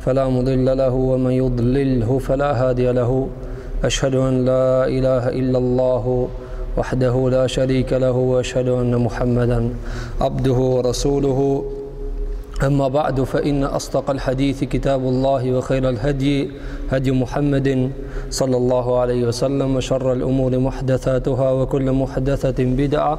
فلا مضل له ومن يضلله فلا هادي له أشهد أن لا إله إلا الله وحده لا شريك له واشهد ان محمدا عبده ورسوله اما بعد فان اصدق الحديث كتاب الله وخير الهدي هدي محمد صلى الله عليه وسلم وشر الامور محدثاتها وكل محدثه بدعه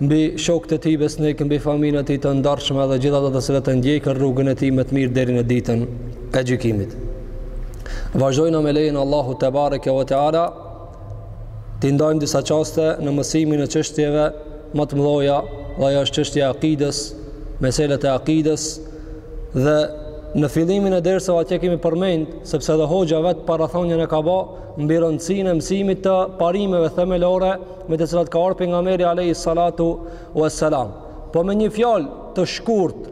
mbi shokët e tij besnik, mbi familjen e tij të ndershme dhe gjithë ata të cilët e ndjekin rrugën e tij më të mirë deri në ditën e gjykimit. Vazhdojmë me lejen e Allahut tebareke ve teala të ndajmë disa çaste në mësimin e çështjeve më të mëdha, dhe ajo është çështja e akidës, meselet e akidës dhe në fillimin e dersave atje kemi përmend sepse edhe hoxha vet parathënien e ka bë mbi rëndësinë e mësimit të parimeve themelore me të cilat ka ardhur pejgamberi alayhi salatu wassalam po me një fjalë të shkurt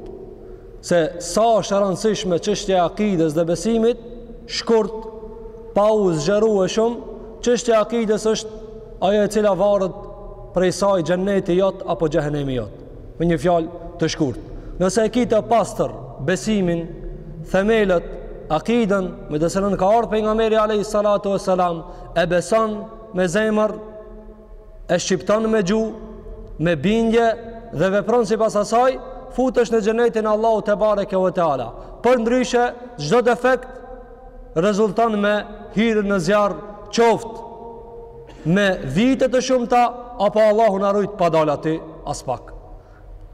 se sa është e rëndësishme çështja e akides dhe besimit shkurt pa u zgjeruar shumë çështja e akides është ajo e cila varet prej saj xhenneti jot apo xhehenemi jot me një fjalë të shkurt nëse e ki të pastër besimin themelët akiden me të cilën ka ardhur pejgamberi alayhi salatu wassalam e beson me zemër, e shqipton me gjuhë, me bindje dhe vepron sipas asaj, futesh në xhenetin e Allahut tebareke ve teala. Përndryshe, çdo defekt rezulton me hyrje në zjarr qoftë me vite të shumta, apo Allahu na ruajt pa dalë aty aspak.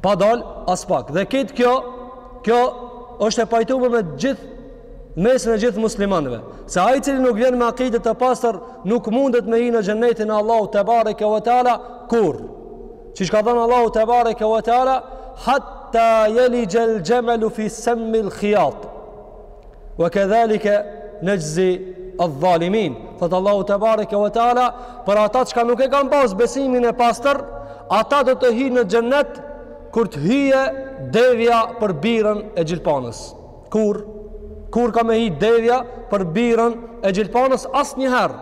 Pa dal aspak. Dhe këtë kjo, kjo është e pajtume me gjithë mesin e gjithë muslimanëve, se ai i cili nuk vjen me akide të pastër nuk mundet me hi në xhenetin e Allahut tebareke ve teala kurrë. Siç ka thënë Allahu tebareke ve teala hatta yalija al jamalu fi sammi al khiyat. Wa kadhalika najzi adh-dhalimin. Thotë Allahu tebareke ve teala për ata që nuk e kanë pas besimin e pastër, ata do të hyjnë në xhennet kur të hyjë devja për birën e gjilpanës. Kur kur ka me hi devja për birën e gjilpanës asnjëherë.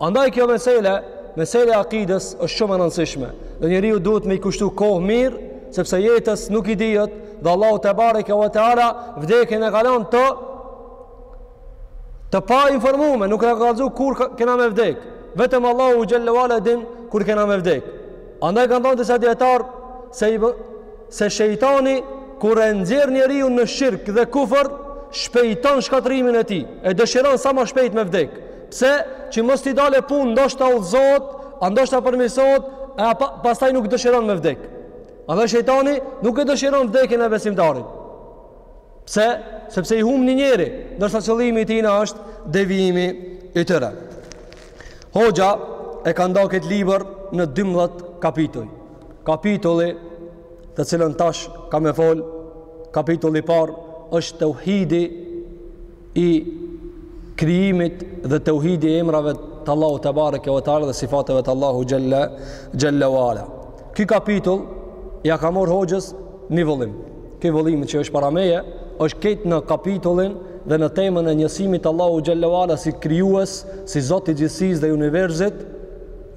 Andaj kjo mesele, meselja e akides është shumë e rëndësishme. Dhe njeriu duhet me i kushtu kohë mirë, sepse jetës nuk i dihet dhe Allahu tebareke ve teala vdekjen e ka lënë të të painformume, nuk na ka kallzu kur kena me vdek. Vetëm Allahu xhelle ve ala din kur kena me vdek. Andaj kanë thënë disa dijetarë se, se shejtani kur e nxjerr njeriun në shirk dhe kufër, shpejton shkatërrimin e tij. E dëshiron sa më shpejt me vdek. Pse që mos t'i dalë punë, ndoshta udhëzohet, a ndoshta përmirësohet, e pa, pastaj nuk dëshiron me vdek. Andaj shejtani nuk e dëshiron vdekjen e besimtarit. Pse? Sepse i humb një njeri, ndërsa qëllimi i tij është devijimi i tyre. Hoxha e ka nda këtë libër në 12 kapituj. Kapitulli të cilin tash ka me fol, kapitulli i parë, është teuhidi i krijimit dhe tauhidi i emrave të Allahu tebareke ve teala dhe sifateve të Allahu xhelle, xhelle ve ala. Ky kapitull, ia ka marr hoxhës një vëllim. Ky vëllim që është para meje, është krejt në kapitullin dhe në temën e njësimit të Allahu xhelle ve ala si krijues, si zot i gjithësisë dhe universit,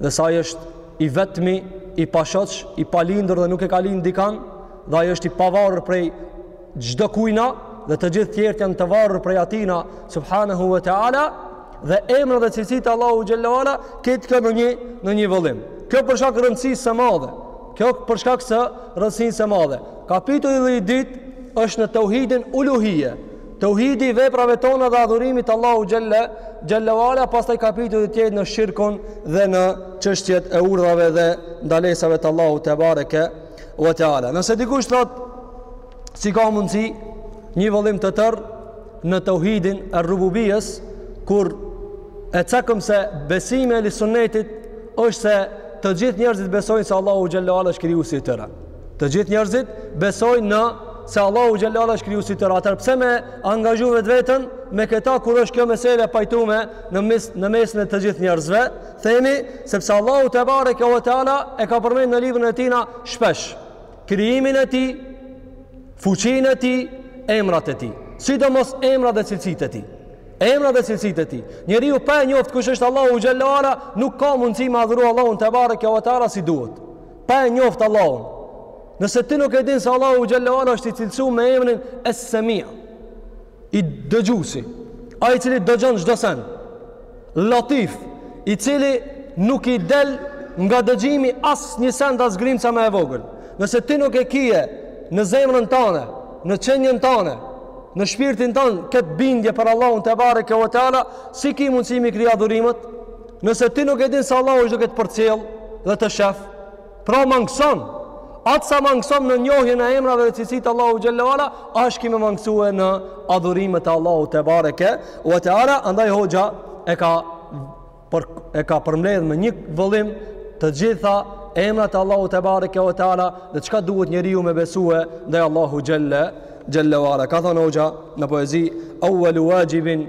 dhe se ai është i vetmi, i pashoq, i palindur dhe nuk e ka lind dikan, dhe ai është i pavarur prej çdo kujna dhe të gjithë tjerët janë të varur prej atina subhanahu wa taala dhe emrat dhe cilësitë e Allahu xhelle ve ala krejt kjo në një në një vëllim. Kjo për shkak rëndësisë së madhe. Kjo për shkak së rëndësisë së madhe. Kapitulli i dytë është në tauhidin uluhije. Tauhidi i veprave tona dhe adhurimit të Allahu xhelle xhelle ve ala pastaj kapitulli tjetër në shirkun dhe në çështjet e urdhave dhe ndalesave të Allahu tebareke ve teala. Nëse dikush thotë si ka mundësi një vëllim të tërë në tauhidin e rububijes, kur e cekëm se besimi i ehli sunetit është se të gjithë njerëzit besojnë se Allahu xhelle ve ala është krijusi i tyre. Të gjithë njerëzit besojnë në se Allahu xhelle ve ala është krijusi i tyre. Atëherë pse me angazhu vetveten me këta kur është kjo mesele e pajtume në, mes, në mesin e të gjithë njerëzve, themi sepse Allahu tebareke ve teala e ka përmend në librin e tina shpesh. krijimin e tij, fuqinë e tij, emrat e tij. Sidomos emrat dhe cilësitë e tij. Emrat dhe cilësitë e tij. Njeriu pa e njoft kush është Allahu xhelle ve ala nuk ka mundësi me adhuru Allahun tebareke ve teala si duhet. Pa e njoft Allahun. Nëse ti nuk e din se Allahu xhelle ve ala është i cilësu me emrin Es-Sami', i dëgjusi, ai i cili dëgjon çdo sen. Latif, i cili nuk i del nga dëgjimi as një send as grimca më e vogël. Nëse ti nuk e kije në zemrën tane, në qenien tane, në shpirtin tan këtë bindje për Allahun tebareke ve teala, si ki mundësi m'i kry adhurimet? Nëse ti nuk e din se Allahu është duke të përcjell dhe të shef, Pra mangëson, aq sa mangëson në njohjen e emrave dhe cilësitë e Allahu xhelle ve ala, ashtu ki me mangësue në adhurimet e Allahu tebareke ve teala, andaj hoxha e ka, për, e ka përmbledh me një vëllim të gjitha emrat e Allahu tebareke ve teala, dhe çka duhet njeriu me besue ndaj Allahu xhelle ve ala. Ka thonë hoxha në poezi, evvelu vaxhibin,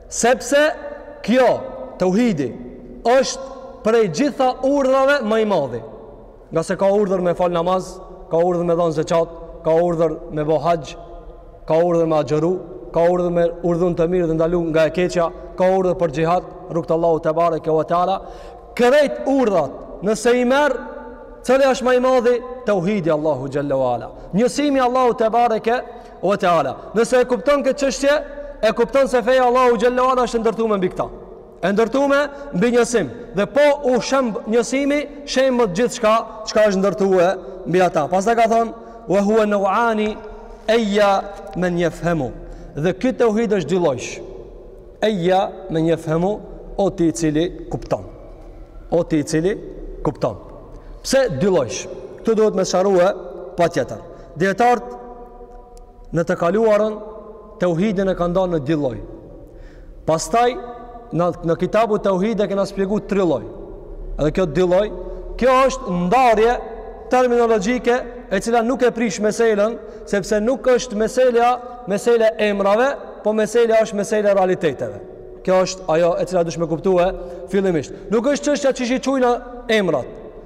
Sepse kjo, tauhidi, është prej gjitha urdhave ma i madhi. Nga se ka urdhër me fal namaz, ka urdhër me dhon zeqat, ka urdhër me bo haxh, ka urdhër me agjëru, ka urdhër me urdhnu të mirë dhe ndalu nga e keqja, ka urdhër për xhihad, rrugë t'Allahu tebareke ve teala. Krejt urdhat, nëse i merr, cili është ma i madhi? Tauhidi i Allahu xhelle ve ala. Njësimi i Allahu tebareke, U teala, nëse e kupton këtë çështje, e kupton se feja e Allahut xhel-le ue ala është e ndërtume mbi këta. E ndërtume mbi njësim dhe po u shemb njësimi, shembet gjithë çka çka është ndërtue mbi ata. Pastaj ka thonë, "Wa huwa naw'ani ayya man yafhamu." Dhe ky tauhid është dy llojsh. Ayya man yafhamu, o ti i cili kupton. O ti i cili kupton. Pse dy llojsh? Këtu duhet me sqarue patjetër. Dietarët në të kaluarën tauhidin e kanë nda në dy lloj. Pastaj në në Kitabu Tauhid e kena shpjegu tri lloj. Edhe kjo dy lloj, kjo është ndarje terminologjike e cila nuk e prish meselën, sepse nuk është meselja mesele e emrave, po meselja është mesele e realiteteve. Kjo është ajo e cila duhet me u kuptue fillimisht. Nuk është çështja qysh i qujna emrat,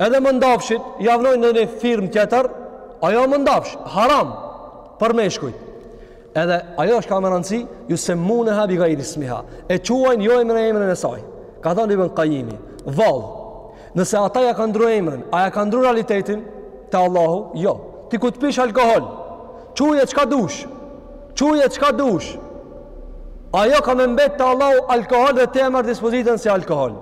Edhe mëndafshit, ja vnojnë ndonji firmë tjetër, ajo mëndafsh, haram, për meshkujt. Edhe ajo çka ka rëndësi, jusemmuneha bi gajri ismiha, e quajnë jo me emrin e saj. Ka thonë Ibn Kajimi, vallë, nëse ata ja kanë ndru emrin, a ja kanë ndru realitetin te Allahu? Jo. Ti kur të pish alkohol, quje çka dush, quje çka dush, ajo ka me mbet te Allahu alkohol dhe ti merr dispozitën si alkohol.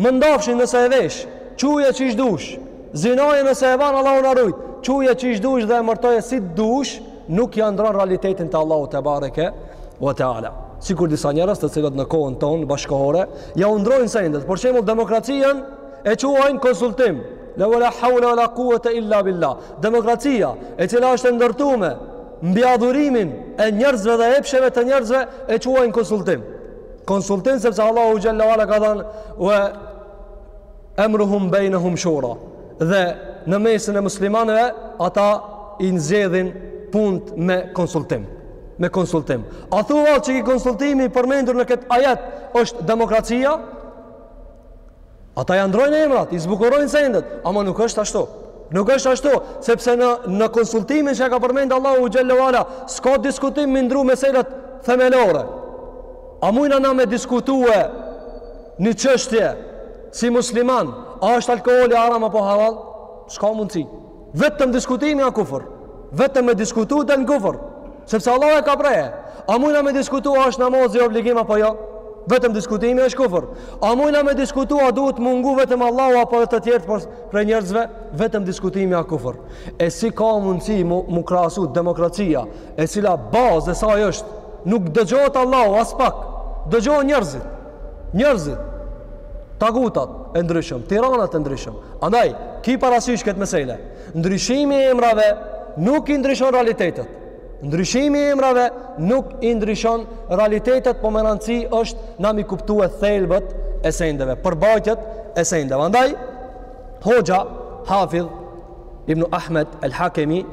Mëndafshin nëse e vesh, quje qysh dush, zinanë nëse e ban Allahu na rujt, quje qysh dush dhe emërtoje si dush, nuk ja ndron realitetin te Allahu tebareke ve teala. Sikur disa njerëz të cilët në kohën tonë bashkëkohore, jau ndrrojnë sendet, për shembull demokracinë e quajnë konsultim, ue la haule ue la kuwete illa billah. Demokracia e cila është e ndërtume, mbi adhurimin e njerëzve dhe epsheve të njerëzve e quajnë konsultim. konsultim sepse Allahu xhel-le ue ala ka thanë wa amruhum bainahum shura dhe në mesin e muslimanëve ata i zgjidhin punët me konsultim me konsultim a thua që ky konsultim i përmendur në këtë ajet është demokracia Ata ja ndrojnë emrat, i zbukurojnë sendet, ama nuk është ashtu. Nuk është ashtu, sepse në në konsultimin që e ka përmend Allahu xhel-le ue ala, s'ka diskutim me i ndru meselet themelore. A mujna na me diskutue një çështje si musliman, a është alkooli haram apo halal? S'ka mundësi. Vetëm diskutimi a kufër. Vetëm me diskutu del në kufër. Sepse Allahu e ka pre. A mujna me diskutu a është namazi obligim apo jo? Vetëm diskutimi është kufër. A mujna me diskutu a duhet m'u ngu vetëm Allahu apo dhe të tjerët prej, prej njerëzve? Vetëm diskutimi a kufër. E si ka mundësi m'u, m'u krahasu demokracia e cila bazë e saj është nuk dëgjohet Allahu aspak. Dëgjohen njerëzit. Njerëzit, tagutat e ndryshëm, tiranat e ndryshëm. Andaj, ki parasysh këtë mesele. Ndryshimi i emrave nuk i ndryshon realitetet. Ndryshimi i emrave nuk i ndryshon realitetet, po me rëndësi është na me i kuptue thelbet e sendeve, përmbajtjet e sendeve. Andaj, Hoxha Hafidh Ibn Ahmed El Hakemi,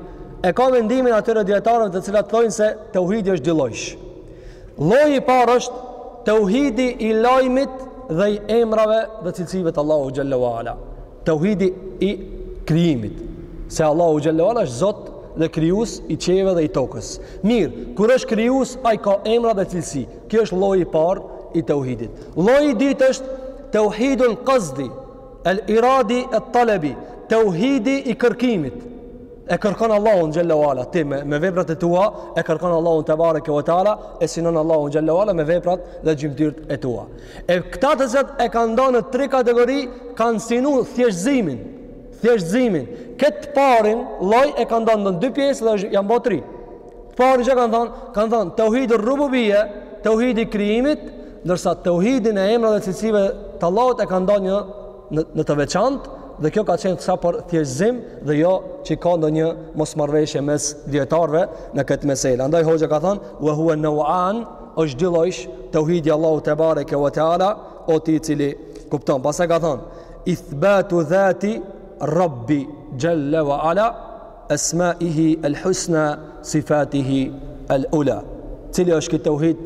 e ka mendimin e atyre dijetarëve të cilët thojnë se teuhidi është dy llojsh. Lloji i parë është tauhidi i lajmit dhe i emrave dhe cilësive të Allahu xhalla wala. Tauhidi i krijimit, se Allahu xhalla wala është Zot dhe krijues i qiejve dhe i tokës. Mirë, kur është krijues, ai ka emra dhe cilësi. Ky është lloji i parë i tauhidit. Lloji i dytë është tauhidul qasdi, el iradi et talabi, tauhidi i kërkimit. e kërkon Allahun xhalla wala ti me, me veprat e tua e kërkon Allahun te bareke ve teala e synon Allahun xhalla wala me veprat dhe gjymtyrët e tua e këta të sotit e kanë nda në tri kategori kanë synu thjeshtëzimin thjeshtëzimin këtë të parin lloj e kanë nda në dy pjesë dhe janë bo tri të parin i kanë thënë kanë thënë tauhidi rububie tauhid i krijimit ndërsa teuhidin e emrave dhe cilësive të Allahut e kanë nda një në, në të veçantë dhe kjo ka qenë sa për thjeshtëzim dhe jo që ka ndonjë mosmarrëveshje mes dijetarëve në këtë mesele. Andaj Hoxha ka thonë, ue hua neuan, është dy llojsh teuhidi i Allahut tebareke ue teala, o ti i cili kupton. Pastaj ka thonë, ithbatu dhati rabbi xhel-le wa ala, esmaihi el husna sifatihi el ula. Cili është ky teuhid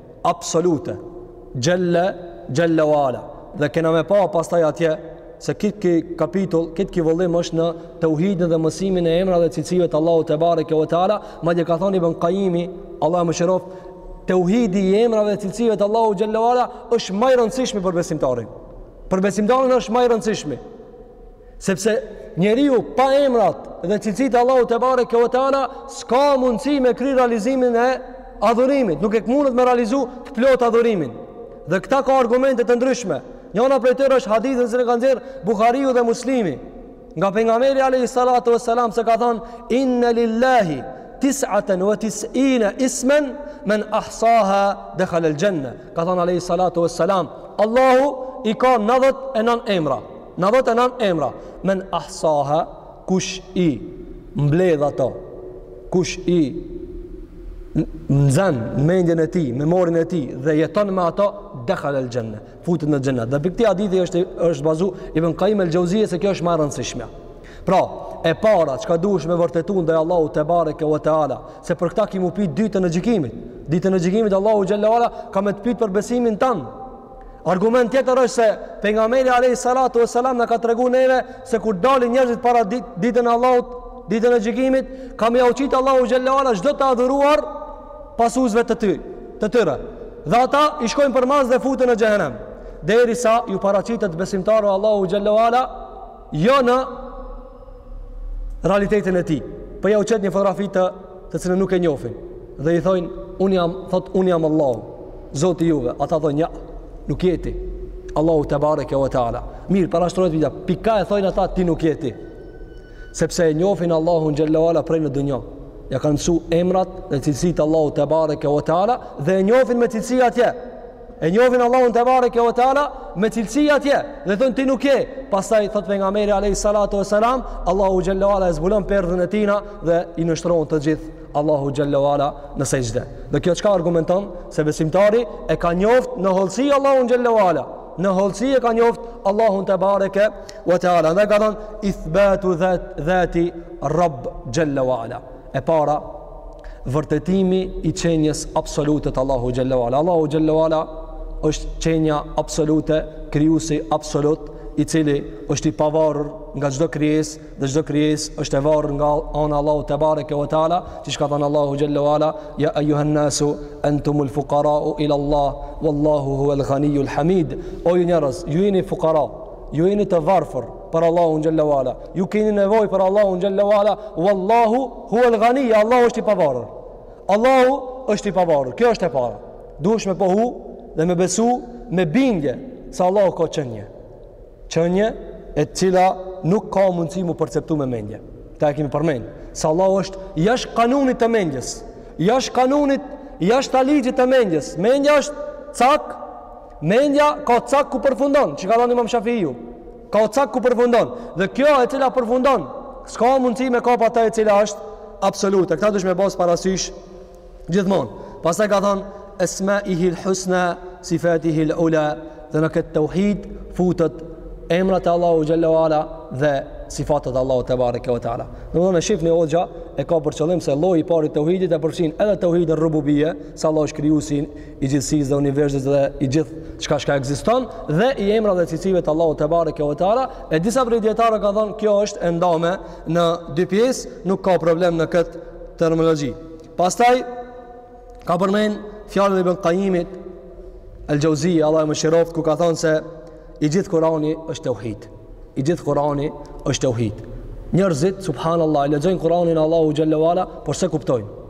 absolute xhel-le xhel-le ue ala dhe kena me pa pastaj atje se kit ky kapitull, kit ky vëllim është në teuhidin dhe mësimin e emrave dhe cilësive të Allahut tebareke ue teala, madje ka thonë Ibn Kajimi, Allahu e mëshiroftë, teuhidi i emrave dhe cilësive të Allahut xhel-le ue ala është ma i rëndësishmi për besimtarin. Për besimtarin është ma i rëndësishmi. Sepse njeriu pa emrat dhe cilësitë e Allahut te bareke ve teala s'ka mundësi me kry realizimin e adhurimit, nuk e mundet me realizu të plot adhurimin. Dhe këta ka argumente të ndryshme. Njana prej tyre është hadithi që e ka nxjerrë Buhariu dhe Muslimi. Nga pejgamberi alayhi salatu vesselam se ka thënë inna lillahi tis'atan wa tis'ina isman man ahsaha dakhala al-janna. Ka thënë alayhi salatu vesselam, Allahu i ka 99 emra. Nëntëdhjetë e nëntë emra. Men ahsaha, kush i mbledh ato, kush i nxën në mendjen e tij, memorien e tij dhe jeton me ato dekhal el xhenne, futet në xhennet. Dhe pi këtij hadithi është është bazu Ibn Qayyim el Jauziye se kjo është ma e rëndësishme. Pra, e para çka duhesh me vërtetu ndaj Allahu te bareke ve teala, se për këtë kimi m'u pyt ditën e gjykimit. Ditën e gjykimit Allahu xhallahu ala ka me të pyet për besimin tan. Argument tjetër është se pejgamberi alayhi salatu vesselam na ka tregu neve se kur dalin njerëzit para dit, ditën e Allahut, ditën e gjykimit, ka me ia u qit Allahu xhallahu ala çdo të adhuruar pasusve të ty, të tyre. Dhe ata i shkojnë për mas dhe futen në xhehenem. Derisa ju paraqitet besimtarëve Allahu xhallahu ala jo në realitetin e tij. Po ja u qet një fotografi të të cilën nuk e njohin dhe i thoin un jam thot un jam Allahu, Zoti juve. Ata thonë ja, nuk je ti. Allahu te bareke ve teala. Mirë, parashtrohet pytja. Pi ka e thoin ata ti nuk je ti. Sepse e njohin Allahun xhallahu ala prej në dunja. Ja kanë msu emrat dhe cilësitë Allahu te bareke ve teala dhe e njohin me cilësi atje. E njohin Allahun te bareke ve teala me cilësi atje. Dhe thon ti nuk je. Pastaj thot pejgamberi alayhi salatu wasalam, Allahu xhallahu ala e zbulon perden e tina dhe i nënshtrohen të gjithë Allahu xhallahu ala në sexhde. Dhe kjo çka argumenton se besimtari e ka njoft në hollësi Allahun xhallahu ala. Në hollësi e ka njoft Allahun te bareke ve teala. Dhe ka thanë ithbatu dhat dhati Rabb xhallahu ala. E para, vërtetimi i qenjes absolute të Allahu xhallahu ala. Allahu xhallahu ala është qenja absolute, krijuesi absolut, i cili është i pavarur nga çdo krijesë dhe çdo krijesë është e varur nga ana Allahu te bareke ve teala, siç ka thënë Allahu xhallahu ala, ya ayyuhan nasu antumul fuqara ila Allah wallahu huwal ghaniyul hamid. O ju njerëz, ju jeni fuqara, ju jeni të varfur për Allahun xhallahu ala. Ju keni nevojë për Allahun xhallahu ala. Wallahu huwal ghani, Allahu është i pavarur. Allahu është i pavarur. Kjo është e para. Duhesh me pohu dhe me besu me bindje se Allahu ka qenie. Qenie e cila nuk ka mundësi mu perceptu me mendje. Këta e kemi përmend. Se Allahu është jashtë kanunit të mendjes. Jashtë kanunit, jashtë ligjit të mendjes. Mendja është cak Mendja ka cak ku përfundon, siç ka thënë Imam Shafiu. Ka cak ku përfundon dhe kjo e cila përfundon, s'ka mundësi me kap atë e cila është absolute. Këta duhet me pas parasysh gjithmonë. Pastaj ka thënë Esma i hil husna sifati hil ula dhe në këtë tauhid futen emrat e Allahu xhallahu ala dhe sifatet e Allahut te bareke ve teala. Domthonë shifni hoxha e ka për qëllim se lloji i parë i tauhidit e përfshin edhe tauhidin rububie, se Allah është krijuesi i gjithësisë dhe universit dhe i gjithë çka çka ekziston dhe i emra dhe cilësive të Allahut tebareke ve teala e disa prej dijetarëve kanë thonë kjo është e ndame në dy pjesë nuk ka problem në këtë terminologji pastaj ka përmend fjalën e Ibn Qayyimit al-Jauzia Allahu e mëshiroft ku ka thonë se i gjithë Kurani është tauhid i gjithë Kurani është tauhid njerëzit subhanallah e lexojnë Kuranin Allahu xhelle ve ala por s'e kuptojnë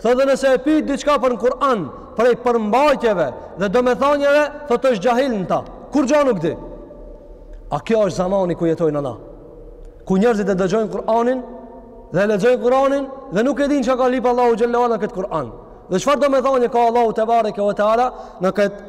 Thotë dhe nëse e pyt diçka për në Kur'an, prej përmbajtjeve dhe domethanjeve, thotë është xhahil në ta. Kurgja nuk di. A kjo është zamani ku jetojmë na? Ku njerëzit e dëgjojnë Kur'anin dhe e lexojnë Kur'anin dhe nuk e dinë çka ka lyp Allahu xhelle ve ala në këtë Kur'an. Dhe çfarë domethanje ka Allahu tebareke ve teala në këtë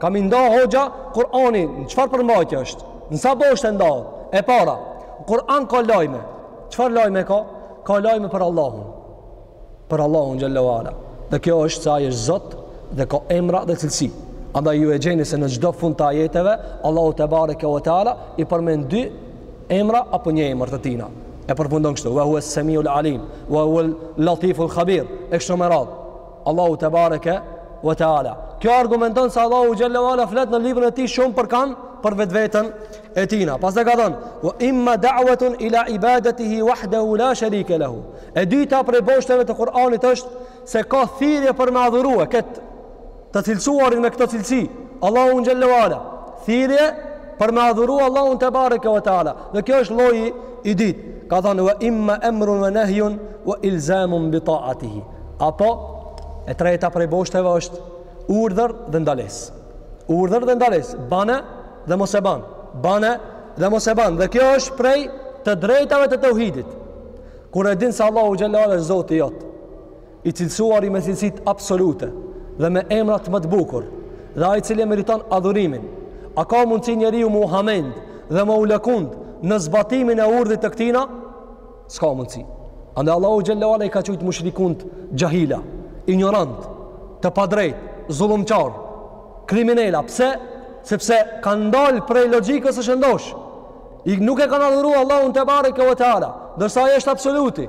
Ka me nda hoxha Kur'ani në çfarë përmbajtje është? Në sa boshte e nda? E para, Kur'an ka lajme. Çfarë lajme ka? Ka lajme për Allahun. Për Allahun xhelle ve ala. Dhe kjo është se ai është zot dhe ka emra dhe cilësi. Andaj ju e gjeni se në çdo fund të ajeteve, Allahu tebareke ve teala, i përmend dy emra apo një emër të tina. E përfundon kështu, wa hua semiul alim, wa hua latiful khabir, e kështu me radhë. Allahu tebareke ve teala. Kjo argumenton se Allahu xhelle ve ala flet në librin e tij shumë për kan për vetveten e tina. Pastaj ka thonë: "Wa imma da'watun ila ibadatihi wahdahu la sharika lahu." E dyta prej boshteve të Kur'anit është se ka thirrje për me adhurue këtë të cilësuarin me këto cilësi, Allahun xhelle ve ala. Thirrje për me adhuru Allahun tebareke ve teala. Dhe kjo është lloji i dytë. Ka thonë: "Wa imma amrun wa nahyun wa ilzamun bi ta'atihi." Apo e treta prej boshteve është urdhër dhe ndales. Urdhër dhe ndales, bane dhe mos e ban. Bane dhe mos e ban. Dhe kjo është prej të drejtave të tauhidit. Kur e din se Allahu xhelle ve ala zoti jot, i cilësuari me cilësitë absolute dhe me emrat më të bukur, dhe ai i cili e meriton adhurimin, a ka mundësi njeriu m'u hamend dhe m'u lëkund në zbatimin e urdhrit të këtina? S'ka mundësi. Andaj Allahu xhelle ve ala i ka qujt mushrikunt xhahila, injorantë, të padrejtë, zullumqarë, kriminela. Pse? Sepse kanë dalë prej logjikës së shëndoshë. Nuk e kanë adhuru Allahun tebareke ve teala. Ndërsa ai është absoluti.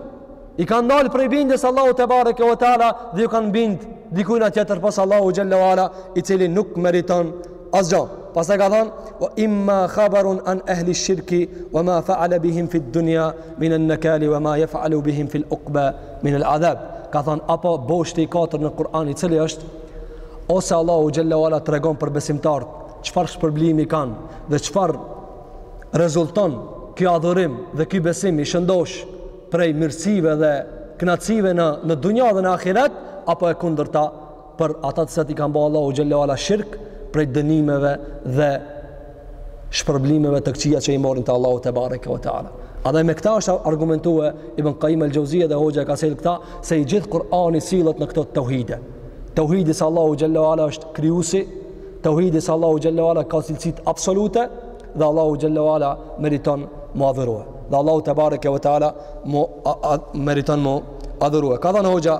I kanë dalë prej bindjes Allahut tebareke ve teala dhe ju kanë bindë dikujna tjetër pos Allahut xhelle ve ala i cili nuk meriton Asgja. Pastaj ka thanë: "Wa imma khabarun an ahli shirki wa ma fa'ala bihim fi dunya min an-nakal wa ma yaf'alu bihim fi al-uqba min al-'adab." Ka thanë apo boshti i katërt në Kur'an i cili është ose Allahu xhelle ve ala tregon për besimtarët çfarë shpërblimi kanë dhe çfarë rezulton ky adhurim dhe ky besim i shëndosh prej mirësive dhe kënaqësive në në dunja dhe në ahiret apo e kundërta për ata të cilat i kanë bo Allahut xhallahu ala shirk prej dënimeve dhe shpërblimeve të këqija që i morin te Allahu te bareke ve teala. A dhe me këta është argumentue Ibn Qaim el Gjauzije dhe Hoxha i ka sjell këta se i gjithë Kur'ani sillet në këto teuhide. Teuhidi se Allahu xhallahu ala është krijuesi, teuhidi se Allahu xhallahu ala ka cilësitë absolute dhe Allahu xhallahu ala meriton mu adhuru. Dhe Allahu te bareke ve teala meriton mu adhurue. Ka thënë Hoxha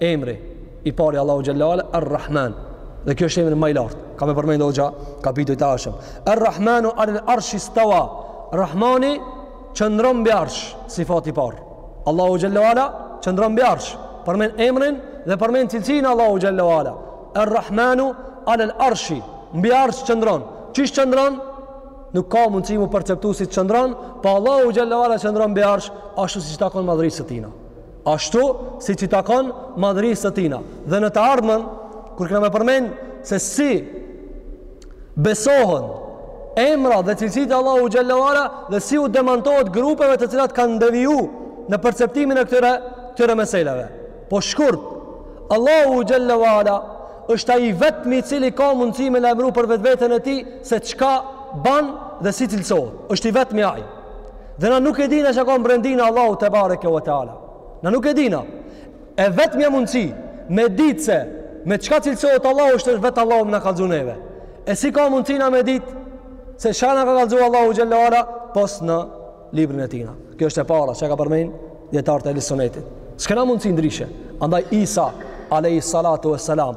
Emri i parë i Allahu xhallahu ala Ar-Rahman. Dhe kjo është emri ma i lartë. Ka me përmend hoxha kapitujt e ardhshëm. Ar-Rahmanu alal Arsh istawa. Rahmani qëndron mbi Arsh, sifat i parë. Allahu xhallahu ala qëndron mbi Arsh. Përmend emrin dhe përmend cilësinë Allahu xhallahu ala. Ar-Rahmanu alal Arsh. Mbi Arsh qëndron. Qysh qëndron? Nuk ka mundësi mu perceptu si qëndron, po Allahu xhallahu ala qëndron mbi Arsh, ashtu siç takon madhrisë së tina. ashtu siç i takon madhërisë së Tina. Dhe në të ardhmen, kur kena me përmend se si besohen emra dhe cilësitë e Allahu xhallahu ala dhe si u demantohet grupeve të cilat kanë deviju në perceptimin e këtyre këtyre meseleve. Po shkurt, Allahu xhallahu ala është ai i vetmi i cili ka mundësi me lajmëru për vetveten e tij se çka ban dhe si cilësohet. Është i vetmi ai. Dhe na nuk e dina çka ka mbrenda Allahu te bareke ve teala. Na nuk e dina. E vetmja mundësi me ditë se me çka cilësohet Allahu është vetë Allahu me na kallzu neve. E si ka mundësi na me ditë se çka na ka kallzu Allahu xhallahu ala pos në librin e tina. Kjo është e para çka ka përmend dijetarët e Ehli Sunetit. S'kena mundësi ndryshe. Andaj Isa, alejhi salatu ve selam,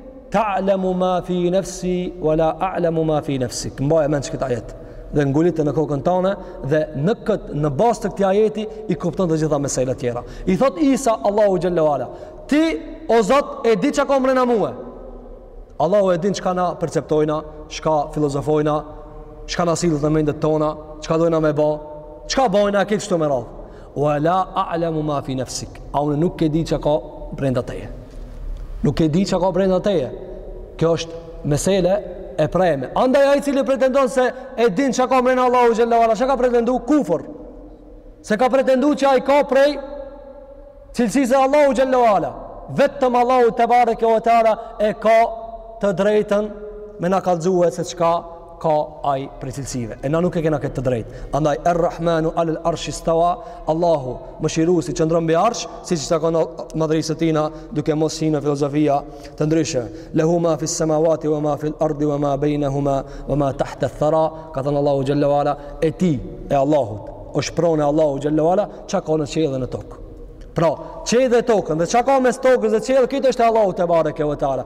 Ta'lamu ma fi nafsi wa la a'lamu ma fi nafsik. Mbaje mend këtë ajet dhe ngulite në kokën tane dhe në këtë në bazë të këtij ajeti i kupton të gjitha meselat tjera. I thot Isa Allahu xhallahu ala, ti o Zot e di çka ka mbrenda mua. Allahu e din çka na perceptojna, çka filozofojna, çka na sillet në mendet tona, çka dojna me ba, çka bojna e kështu me radhë. Wa la a'lamu ma fi nafsik. A unë nuk e di çka ka brenda teje. Nuk e di çka ka brenda teje. Kjo është mesele e preme. Andaj ai i cili pretendon se e din çka ka brenda Allahu xhallahu ala, çka ka pretendu kufër. Se ka pretendu që ai ka prej cilësisë e Allahu xhallahu ala. Vetëm Allahu te bareke ve teala e ka të drejtën me na kallzue se çka ka ai prej cilësive. E na nuk e kena këtë të drejtë. Andaj Ar-Rahmanu alal arsh istawa, Allahu mëshiruesi qëndron mbi arsh, siç i takon madhrisë tina duke mos hinë në filozofia të ndryshme. Lehu ma fis samawati wa ma fil ardi wa ma bainahuma wa ma tahta ath-thara, ka thënë Allahu xhalla wala, e tij, e Allahut. Është pronë e Allahu xhalla wala, çka ka në qiell dhe në tokë. Pra, qiell dhe tokën, dhe çka ka mes tokës dhe qiell, krejt është e Allahu te bareke ve teala.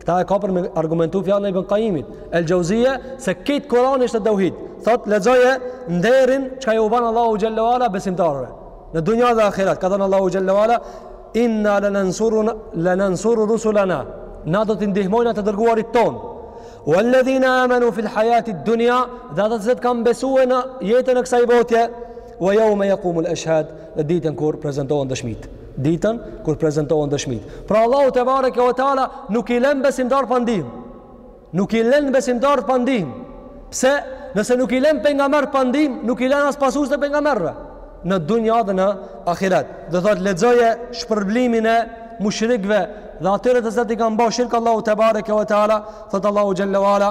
Këta e ka për me argumentu fjalën e Ibn Qayyimit, El Jauziye se krejt Kur'ani është tauhid. Thot lexoje nderin çka ju ban Allahu xhallahu ala besimtarëve. Në dunja dhe ahiret ka thënë Allahu xhallahu ala inna lanansurun lanansuru rusulana. Na do t'i ndihmojna të dërguarit tonë. Walladhina amanu fil hayati dunya, dhe ata se t'kanë besue në jetën e kësaj bote, Wa yawma yaqumul ashhad, dhe ditën kur prezentohen dëshmitë. Ditën kur prezentohen dëshmitë. Pra Allahu te bareke ve teala nuk i lën besimtarët pa ndihmë. Nuk i lën besimtarët pa ndihmë. Pse? Nëse nuk i lën pejgamberët pa ndihmë, nuk i lën as pasuesit e pejgamberëve në dunja dhe në ahiret. Dhe thot lexoje shpërblimin e mushrikëve dhe atyre se t'i kanë ba shirk Allahu te bareke ve teala, thot Allahu xhallahu ala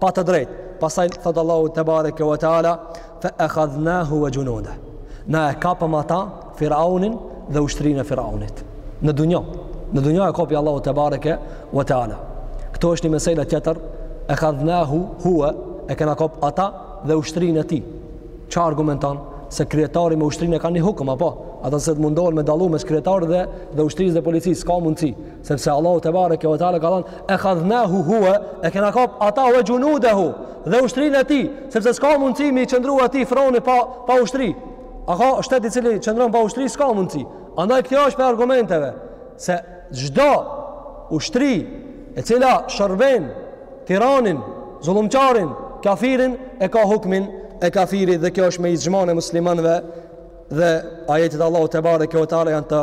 pa të drejtë. Pastaj thot Allahu te bareke ve teala fa akhadnahu wa junuda. Na e kapëm ata Firaunin dhe ushtrinë e Firaunit. Në dunja, në dunja e kapi Allahu te bareke ve teala. Ktu është një mesela tjetër, e akhadnahu huwa, e kena kap ata dhe ushtrinë e tij. Ça argumenton se kryetari me ushtrinë e ka një hukum apo? Ata se t'mundohen me dallu mes kryetarit dhe dhe ushtrisë dhe policisë, s'ka mundsi. Sepse Allahu te bareke ve teala ka thënë akhadnahu huwa e kena kap ata u junudahu dhe ushtrinë e tij, sepse s'ka mundësi mi qëndru atij froni pa pa ushtri. A ka shtet i cili qëndron pa ushtri s'ka mundësi. Andaj kjo është prej argumenteve se çdo ushtri e cila shërben tiranin, zullumqarin, kafirin e ka hukmin e kafirit dhe kjo është me ixhmanë e muslimanëve dhe ajetet e Allahu te bareke ve teala janë të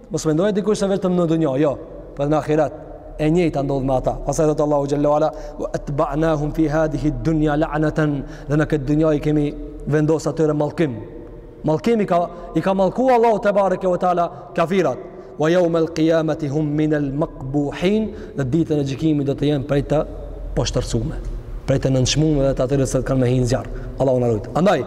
Mos mendojë dikush se vetëm në dunja, jo, por në ahiret e njëjta ndodh me ata. Pastaj thot Allahu xhallahu ala, "Wa atba'nahum fi hadhihi ad-dunya la'natan", dhe në këtë dunja i kemi vendos atyre mallkim. Mallkim i ka, i ka mallku Allahu te bareke ve taala kafirat. Wa yawm al-qiyamati hum min al-maqbuhin, në ditën e gjykimit do të jenë prej të poshtërsume, prej të nënçmume dhe atyre se t'kanë me hin zjarr. Allahu na rujt. Andaj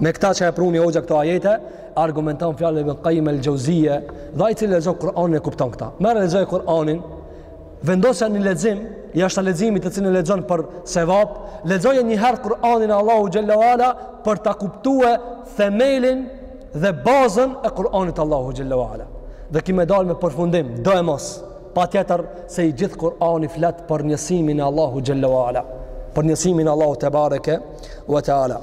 me këta ça e pruni hoxha këto ajete, Argumenton fjalën e Ibn Qayyim al-Jauziye, dhe ai që lexon Kur'anin e kupton këta. Merre lexoje Kur'anin, vendosja një lexim, jashtë leximit të cilin e lexon për sevap, lexoje një herë Kur'anin e Allahu xhallahu ala për ta kuptue themelin dhe bazën e Kur'anit Allahu xhallahu ala. Dhe ki me dal me përfundim, do e mos, patjetër se i gjithë Kur'ani flet për njësimin e Allahu xhallahu ala, për njësimin e Allahu te bareke ve teala.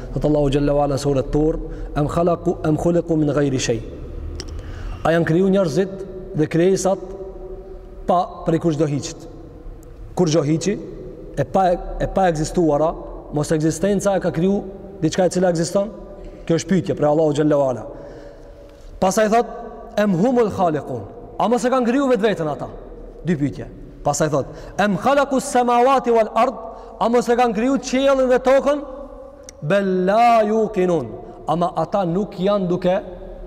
Thot Allahu Gjelle Vala Surat Tur Em khalaku em khuliku min gajri shej A janë kriju njërzit dhe krijesat pa prej kurgjo hiçit Kurgjo hiçi e pa, e paekzistuara mosekzistenca e ka kriju diçka e cila ekziston Kjo është pytje prej Allahu Gjelle Vala Pastaj thot, em humul khalikun. A mos e kanë kriju vetveten ata? Dy pytje. Pastaj thot, em khalaku semavati wal ard, a mos e kanë kriju qiellin dhe tokën? Bel la jukinun. Ama ata nuk janë duke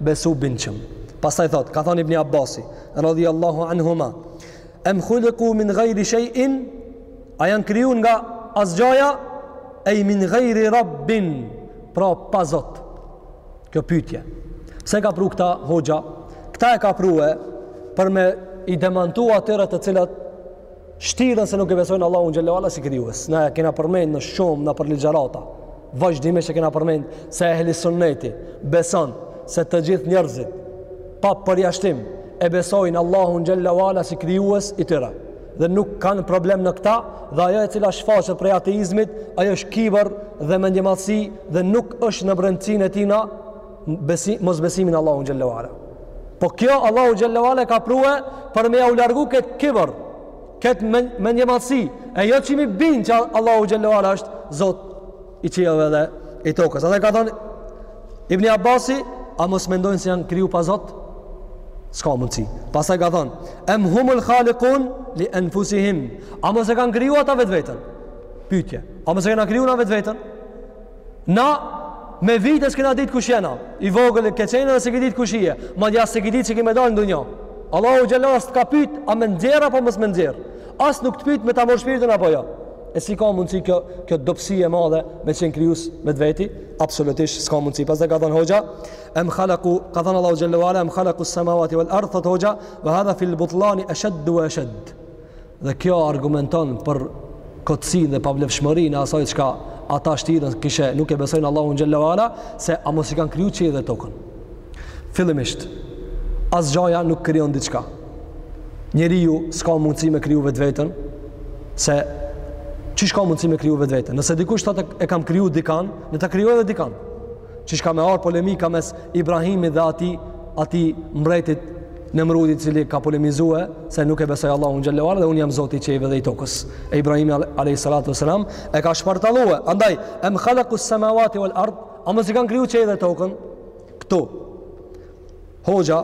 besu bindshëm. Pastaj thot, ka thonë Ibni Abbasi, radijallahu anhuma, em khuliku min gajri shejin, a janë kriju nga asgjaja, ej min gajri rabbin, pra pa Zot. Kjo pytje. Pse e ka pru këta hoxha? Këta e ka prue për me i demantu atyre të cilët shtiren se nuk e besojnë Allahun xhel-le ue ala si krijues. Na e kena përmend në shumë, nëpër ligjërata. Vazhdimisht e kena përmend se ehli suneti beson se të gjithë njerëzit pa përjashtim e besojnë Allahun xhel-le ue ala si krijues i tyre. dhe nuk kanë problem në këta dhe ajo e cila shfaqet prej ateizmit ajo është kibër dhe mendjemadhsi dhe nuk është në brendësin e tina besi, mosbesimi n'Allahun xhel-le ue ala po kjo Allahu xhel-le ue ala e ka prue për me jau largu këtë kibër këtë mendjemadhsi e jo që m'i bind që Allahu xhel-le ue ala është zot i qiellëve dhe i tokës. Andaj ka thënë Ibn Abbasi, a mos mendojnë se janë kriju pa Zot? S'ka mundsi. Pastaj ka thënë, "Em humul khaliqun li anfusihim." A mos e kanë kriju ata vetveten? Pyetje. A mos e kena kriju na vetveten? Na me vite s'kena ditë kush jena. I vogël e ke qenë dhe s'ke ditë kush je. Madje as s'ke ditë se ki me dalë në dunja. Allahu xhel-le ue ala s'të ka pyet, a me t'nxjerr apo mos me t'nxjerr? As nuk të pyet me ta marr shpirtin apo jo. Ja. E si ka mundësi kjo, kjo dobsi e madhe me qenë krijus më vete? Absolutisht s'ka mundësi. Pastaj ka thënë hoxha, em khalaku, ka thënë Allahu xhel-le ue ala, em khalaku samavati vel ard, thotë hoxha, ve hadha fil butlani esheddu ve eshedd. Dhe kjo argumenton për kotësin dhe pavlefshmërinë e asaj çka ata shtiren kishe nuk e besojnë Allahun xhel-le ue ala, se a mos i kanë kriju qiejt dhe tokën. Fillimisht, asgjaja nuk krijon diçka. njeriu s'ka mundësi me kriju vetveten, se qysh ka mundësi me kriju vetveten, nëse dikush thotë e kam kriju dikan, le ta krijon edhe dikan, qysh ka me ardh polemika mes Ibrahimit dhe atij, atij mbretit Nemrudit i cili ka polemizue, se nuk e besoj Allahun xhel-le ue ala dhe unë jam zoti i qiejve dhe i tokës. E Ibrahimi a.s. e ka shpartalue, andaj, em khalakus-semavati vel ard, a mos i kanë kriju qiejt dhe tokën, këtu, Hoxha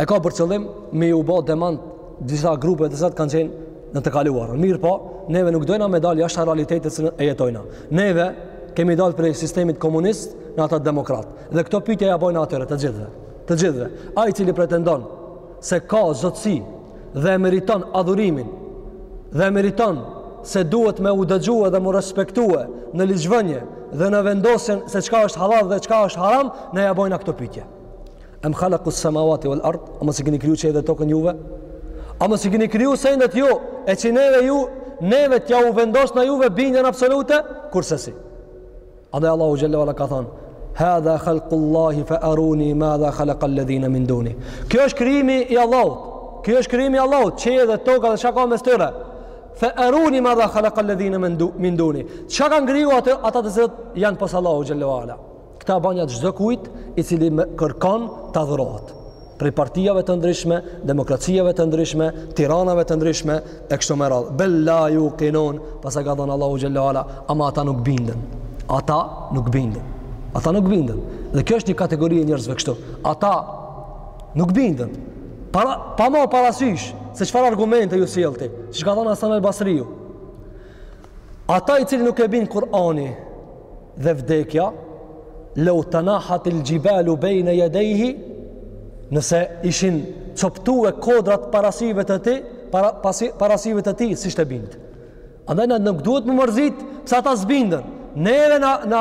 e ka për qëllim me ju bë demant disa grupeve të cilat kanë qenë në të kaluarën. Mirëpo, neve nuk dojna me dalë jashtë realitetit që e jetojna. Neve kemi dalë prej sistemit komunist në ata demokrat. Dhe këto pytje ja bojna atyre të gjithve. Të gjithve. Ai i cili pretendon se ka zotësi dhe e meriton adhurimin dhe e meriton se duhet me u dëgjue dhe mu respektue në ligjvënje dhe në vendosjen se çka është halal dhe çka është haram, na ja bojna këto pytje. Em khalakus samawati wal ard, a mos i keni kriju qiejt edhe tokën juve? A mos i keni kriju sendet ju, e që neve ju, neve t'ja u vendosna juve bindjen absolute? Kursesi. Andaj Allahu xhelle ve ala ka thonë: "Hadha khalqullahi fa aruni madha khalaqa alladhina min duni." Kjo është krijimi i Allahut. Ky është krijimi i Allahut, qiejt dhe toka dhe çka ka mes tyre. Fa aruni madha khalaqa alladhina min duni. Çka kanë kriju ata, ata të cilët janë pos Allahut xhelle ve ala. Këta banja çdo kujt i cili kërkon t'adhurohet. prej partiave të ndryshme, demokracive të ndryshme, tiranave të ndryshme, e kështu me radhë. Bel la jukinun, pastaj ka thonë Allahu xhelle ve ala, ama ata nuk bindën. Ata nuk bindën. Ata nuk bindën. Dhe kjo është një kategori e njerëzve kështu. Ata nuk bindën. Para, pa marrë parasysh se çfarë argumente ju sjell ti, siç ka thonë Hasan el Basriu. Ata i cili nuk e bind Kur'ani dhe vdekja, leu tenatahatil xhibalu bejne jedejhi, nëse ishin coptue kodrat para syve të tij, para, pasi, para syve të tij, s'ishte bindë. Andaj na nuk duhet m'u mërzit, pse ata s'binden. Neve na, na,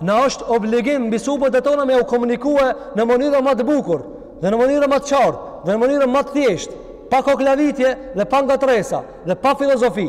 na është obligim mbi supët e tona me u komunikue në mënyrë ma të bukur, dhe në mënyrë ma të qartë, dhe në mënyrë ma të thjeshtë, pa koklavitje dhe pa ngatërresa, dhe pa filozofi.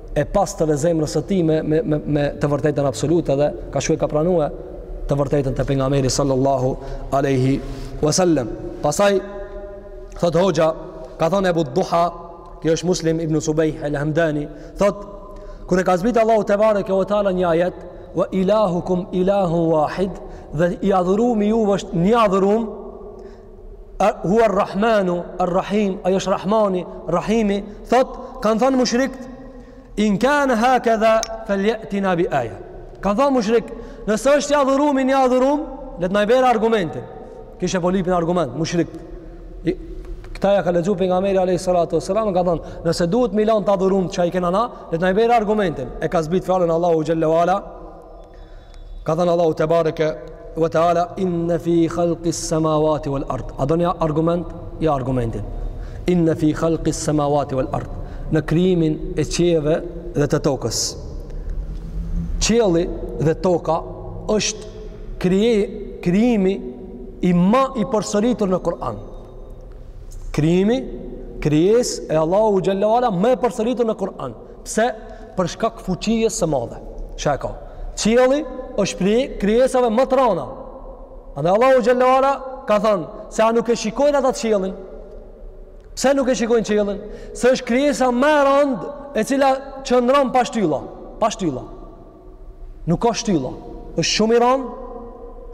e pastër e zemrës së tij me me me, me të vërtetën absolute dhe ka shku e ka pranue të vërtetën te pejgamberi sallallahu alaihi wasallam. Pastaj thot hoxha ka thon Ebu Duha, që është Muslim ibn Subejh el-Hamdani, thot kur e ka zbrit Allahu tebareke ve teala një ajet wa ilahukum ilahun wahid dhe i adhurumi juj është një adhurum Hua Rahmanu Rahim, ai është Rahmani, Rahimi, thot, kanë thënë mushrikt, in kane hakedha feljetina bi aja. Kanë thënë mushrikt, nëse është i adhurum, i një adhurum, le t'na e bjere argumentin. Kishe po lipin argument, mushrikt. Këta ja ka lexu pejgamberi a.s. Ka thënë, nëse duhet me i lan të adhurumit që i kena na, le t'na e bjere argumentin. E ka zbit fjalën Allahu xhelle ve ala, Ka thënë Allahu tebareke ve teala inna fi khalqi samawati wal ard. A doni argument? Ja argumentin. Inna fi khalqi samawati wal ard. Në krijimin e qiejve dhe të tokës. Qielli dhe toka është krije krijimi i ma i përsëritur në Kur'an. Krijimi, krijes e Allahut xhelle ve ala ma e përsëritur në Kur'an. Pse? Për shkak fuqisë së madhe çka ka. Qielli është prej krijesave më të rana. Andaj Allahu xhelle ve ala ka thanë se a nuk e shikojnë ata qiellin? Pse nuk e shikojnë qiellin? Se është krijesa më e randë e cila qëndron pa shtylla, pa shtylla. Nuk ka shtylla. Është shumë i randë,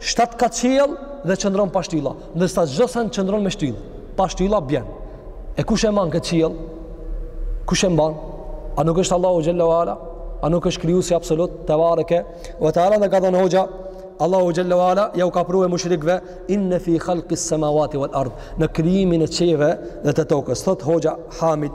shtatë kat qiell dhe qëndron pa shtylla, ndërsa çdo send qëndron me shtyllë. Pa shtylla bjen. E kush e mban këtë qiell? Kush e mban? A nuk është Allahu xhelle ve ala? A nuk është krijuesi absolut tebareke ve teala? Dhe ka thënë hoxha Allahu xhelle ve ala jau ka pru mushrikëve inna fi khalqis samawati wal ard në krijimin e qiejve dhe të tokës thot hoxha Hamid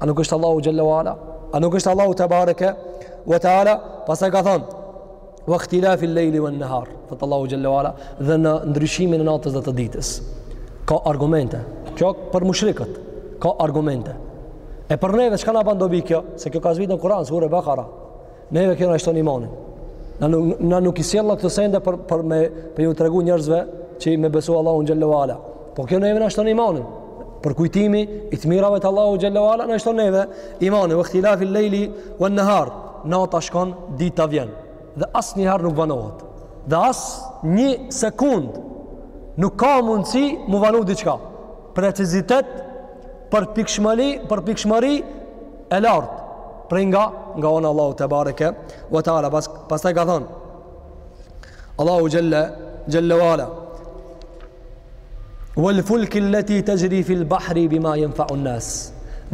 A nuk është Allahu Gjelle Vala? A nuk është Allahu tebareke ve teala? Pastaj ka thanë, wa ikhtilafi al-layli wan-nahar, thotë Allahu xhelle ve ala, dhe në ndryshimin e natës dhe të ditës. Ka argumente. Kjo për mushrikët, ka argumente. E për neve, çka na ban dobi kjo? Se kjo ka zbritë në Kur'an, sura Bakara. Neve kjo na shton imanin. Na nuk na nuk i sjellna këto sende për për me për ju tregu njerëzve që me besu Allahun xhelle ve ala. Po kjo neve na shton imanin. Përkujtimi i të mirave të Allahut xhelle ve ala na shton neve imanin. Wa ikhtilafi al-layli wan-nahar. Nata shkon, dita vjen dhe asnjëherë nuk vanohet. Dhe as një sekond nuk ka mundësi mu vanu diçka. Precizitet, përpikshmëri, përpikshmëri e lartë prej nga nga ana Allahut tebareke ve teala pas pastaj ka thon Allahu xhelle xhelle ve ala wal fulki allati tajri fi al bahri bima yanfa'u an-nas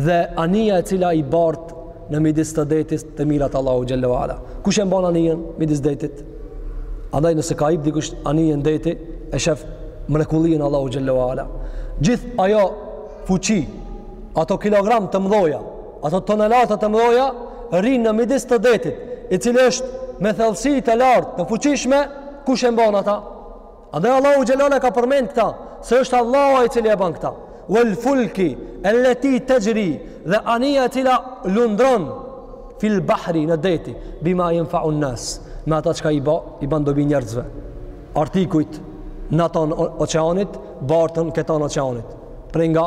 dhe anija e cila i bart në midis të detit të mirat e Allahut xhelle ve ala kush e mban anijen midis detit andaj nëse ka hip dikush anije n'deti e shef mrekullinë e Allahut xhelle ve ala gjithë ajo fuqi Ato kilogram të mdhaja, ato tonelata të mdhaja rrin në midis të detit, i cili është me thellësi të lartë, të fuqishme, kush e mban ata? Andaj Allahu xhelle ve ala ka përmend këta, se është Allahu ai i cili e ban këta. Vel fulki, el-leti texhri, dhe anija e cila lundron, fil bahri në deti, bima jenfeun-nas, me ata çka i, ba, i ban dobi njerëzve. Artikujt, n'atë anë oqeanit, bartën këtë anë oqeanit. Prej nga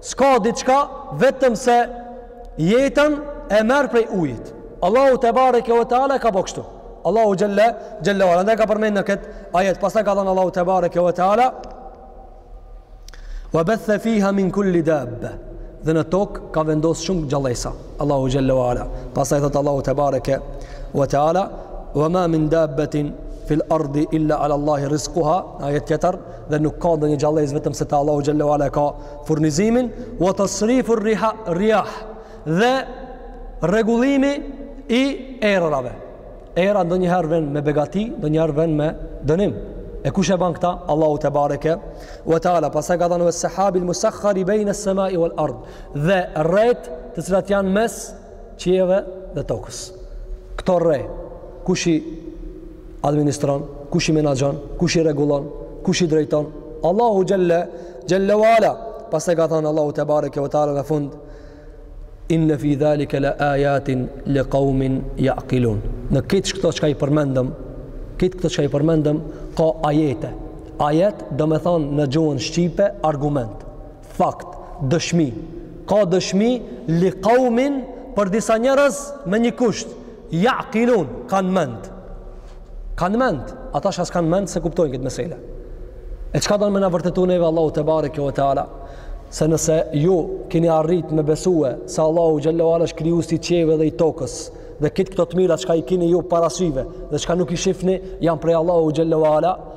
S'ka diçka vetëm se jetën e merr prej ujit. Allahu tebareke ve teala e ka bo kështu. Allahu xhelle xhelle ve ala andaj ka përmend në kët ajet, pastaj ka thënë Allahu tebareke ve teala wa batha fiha min kulli dabba. Dhe në tokë ka vendos shumë gjallesa Allahu xhelle ve ala. Pastaj thot Allahu tebareke ve teala wa ma min dabbatin fil ardi illa ala Allahi rizquha. Ajet tjetër dhe nuk ka ndonjë gjallëz vetëm se te Allahu xhallahu ala ka furnizimin wa tasrifu riyah dhe rregullimi i erërave era ndonjëherë vjen me begati ndonjëherë vjen me dënim e kush e ban këta Allahu te bareke wa taala pastaj ka thanë wa sahabil musakhkhari baina as-samai wal ard dhe retë të cilat janë mes qiejve dhe tokës. Këto re, kush i administron, kush i menaxhon, kush i rregullon, kush i drejton? Allahu xhelle wala. Pastaj ka thanë Allahu te bareke ve teala në fund Inna fi dhalika la ayatin liqaumin yaqilun. Në krejt këto çka i përmendëm, krejt këto çka i përmendëm ka ajete. Ajet domethonë në gjuhën shqipe argument. Fakt, dëshmi. Ka dëshmi li kaumin për disa njerëz me një kusht. Jakilun, kanë mend. Kanë mend. Ata që s' kanë mend s'e kuptojnë këtë mesele. E çka don me na vërtetu neve Allahu tebareke ve teala? Se nëse ju kini arrit me besue se Allahu xhelle ve ala është krijues i qiejve dhe i tokës dhe krejt këto të mira çka i kini ju parasyve dhe çka nuk i shifni janë prej Allahu xhelle ve ala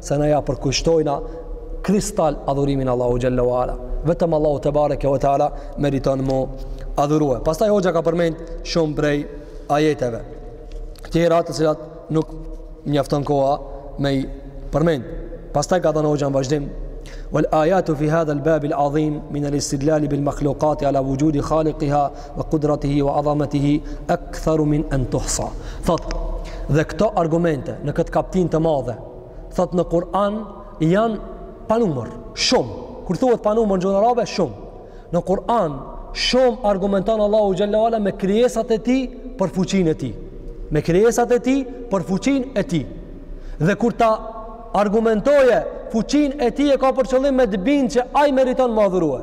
se na ja përkushtojna kristal adhurimin Allahu xhalla wa ala vetëm Allahu tebareke ve teala meriton mu adhurue pastaj hoxha ka përmend shumë prej ajeteve tjera të cilat nuk mjafton koha me i përmend pastaj ka thonë hoxha në vazhdim wal ayatu fi hadha al bab al azim min al istidlal bil makhluqat ala wujud khaliqiha wa qudratihi wa azamatihi akthar min an tuhsa thot dhe këto argumente në këtë kaptinë të madhe thot në Kur'an janë pa numër shumë kur thuhet pa numër në gjuhën arabe shumë në Kur'an shumë argumenton Allahu xhalla wala me krijesat e tij për fuqinë e tij me krijesat e tij për fuqinë e tij dhe kur ta argumentoje fuqinë e tij e ka për qëllim me të bind që ai meriton m'u adhurue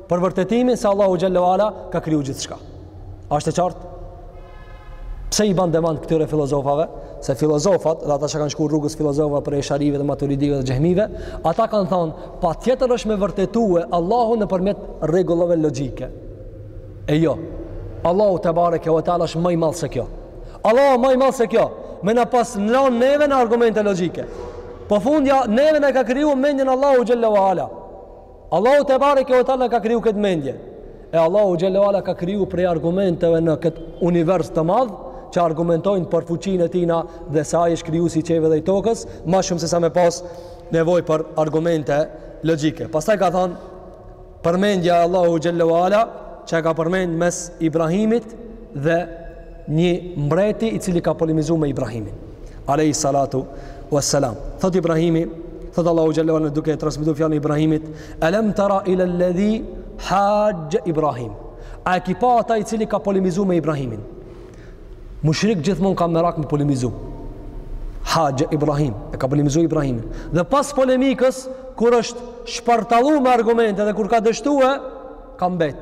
Për vërtetimin se Allahu xhalla wa ala ka kriju gjithçka. A është e qartë? Pse i ban demant këtyre filozofave? Se filozofat, dhe ata që kanë shku rrugës filozofave prej esharive dhe maturidive dhe xehmive, ata kanë thonë, patjetër është me vërtetue Allahu nëpërmjet rregullave logjike. E jo. Allahu tebareke ve teala është ma i madh se kjo. Allahu ma i madh se kjo. Me na pas lan neve në argumente logjike. Po fundja neve na ka kriju mendjen Allahu xhalla wa ala. Allahu tebareke ve teala ka kriju këtë mendje. E Allahu xhelle ve ala ka kriju prej argumenteve në këtë univers të madh që argumentojnë për fuqinë e tina dhe se ai është krijuesi i qiejve dhe i tokës, ma shumë se sa me pas nevojë për argumente logjike. Pastaj ka thanë përmendja e Allahu xhelle ve ala që e ka përmend mes Ibrahimit dhe Një mbreti i cili ka polemizu me Ibrahimin, alayhi salatu wassalam. Thot Ibrahimi, thot Allahu xhalla wa ala duke e transmetu fjalën e Ibrahimit, "Alam tara ila alladhi hajja Ibrahim." A e ki pa ata i cili ka polemizu me Ibrahimin? Mushrik gjithmon ka merak me polemizu. Hajja Ibrahim, e ka polemizu Ibrahimin. Dhe pas polemikës, kur është shpartallu me argumente dhe kur ka dështue, ka mbet.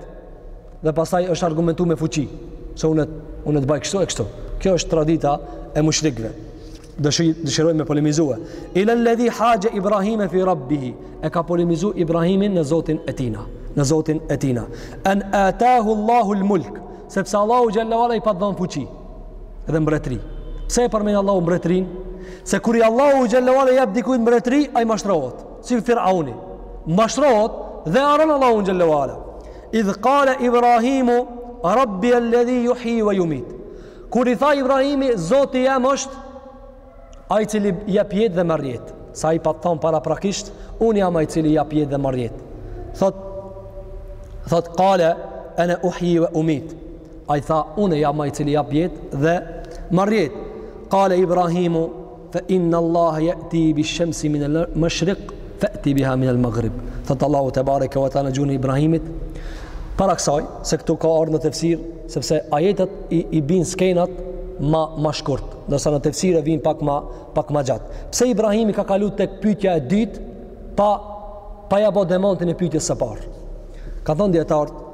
dhe pastaj është argumentu me fuçi se unë unë të baj kështu e kështu kjo është tradita e mushrikëve dëshi dëshirojnë me polemizue ila alladhi hajja ibrahim fi rabbih e ka polemizu ibrahimin në zotin e tina në zotin e tina an atahu allahu al mulk sepse allah jalla wa ala i pat dhon fuçi edhe mbretri pse e përmend allahu mbretrin se kur i allah jalla wa ala jap dikujt mbretri ai mashtrohet si firauni mashtrohet dhe harron allah jalla wa ala Idh qala Ibrahimu Rabbi alladhi yuhyi wa yumit. Kur i tha Ibrahimi, Zoti jem është ai i cili jap jetë dhe merr jetë. Se i pat thon pra praktikisht, unë jam ai i cili jep jetë dhe merr jetë. Thot thot qala ana uhyi wa umit. Ai tha, unë jam ai i cili jep jetë dhe merr jetë. Qala Ibrahimu Fa inna Allaha ya'ti bi shamsi min al mashriq fa'ti biha min al maghrib. Thot Allahu tebareke ve teala gjuhën e Ibrahimit para kësaj se këtu ka ardh në tefsir sepse ajetat i, i bin skenat ma ma shkurt, ndërsa në tefsire vijn pak ma pak ma gjat. Pse Ibrahimi ka kalu tek pyetja e dytë pa pa ja bo demantin e pyetjes së parë? Kan thon dijetart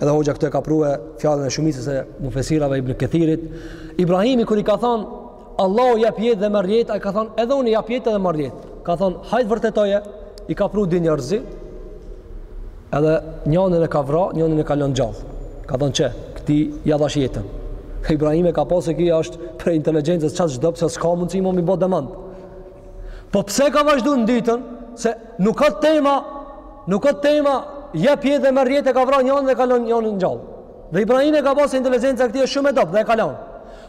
edhe hoxha këtu e ka pru fjalën e shumicës e mufesirave ibn Kathirit, Ibrahimi kur i ka thon Allahu jap jetë dhe merr jetë, ai ka thon edhe unë jap jetë dhe merr jetë. Ka thon hajt vërtetoje, i ka pru di njerz. Edhe njënin e ka vra, njënin e ka lon gjallë. Ka thon qe, këti ja dhash jetën. Ibrahimi e ka pa se ky është prej inteligjencës ças çdo pse s'ka mundsi me i bo demant. Po pse ka vazhdu n'ditën se nuk ka tema, nuk ka tema jep jetë dhe merr jetë ka vra njënin e ka lënë njënin gjallë. Dhe Ibrahimi e ka pa se inteligjenca e këti është shumë e dobët dhe e ka lon.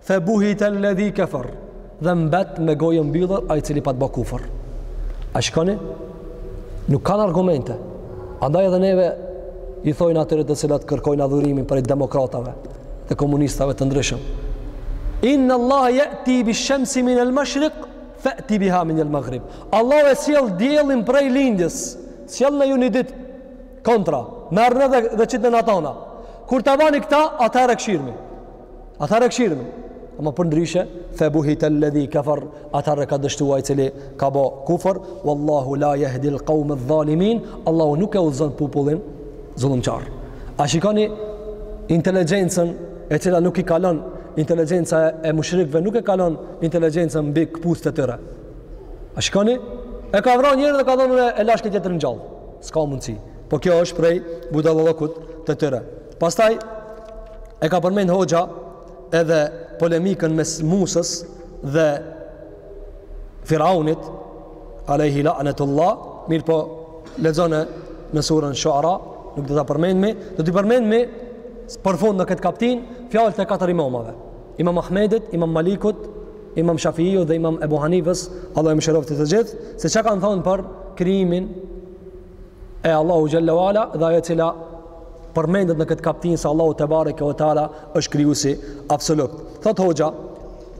Fe buhite ledhi kefer dhe mbet me gojë mbyllur ai i cili pat ba kufër. A shikoni? Nuk kanë argumente. Andaj edhe neve i thojmë atyre të cilat kërkojnë adhurimin prej demokratave dhe komunistave të ndryshëm. Inna Allah yati bi shamsi min al mashriq fati biha min al maghrib. Allahu e sjell diellin prej lindjes. Sjellna ju një ditë kontra. Merrne dhe çitna atona. Kur ta bani këta, atëherë kshirmi. Atëherë kqyrni. Ama për ndryshe, fe buhite ledhi kefar, atëherë ka dështua ai i cili ka bo kufër, Wallahu la jehdil kaume dhalimin, Allahu nuk e udhëzon popullin zullumqar. A shikoni inteligjencën e cila nuk i kalon, inteligjenca e mushrikve nuk e kalon inteligjencën mbi këpucët e tyre. A shikoni? E ka vra njërin dhe ka thënë e lashë tjetrin gjallë. S'ka mundësi. Po kjo është prej budallallëkut të tyre. Pastaj e ka përmend hoxha edhe polemikën mes Musës dhe Firaunit alayhi la'natullah, mirëpo lexone në surën Shu'ara, nuk do ta përmendmi, do t'i përmendmi për fund në këtë kaptinë fjalët e katër imamave. Imam Ahmedit, Imam Malikut, Imam Shafiut dhe Imam Ebu Hanifës, Allahu i mëshiroftë të gjithë, se çka kanë thënë për krijimin e Allahu xhelle ve ala dhe ajo e cila përmendet në këtë kaptinë se Allahu tebareke ve teala është krijuesi absolut. Thotë hoxha,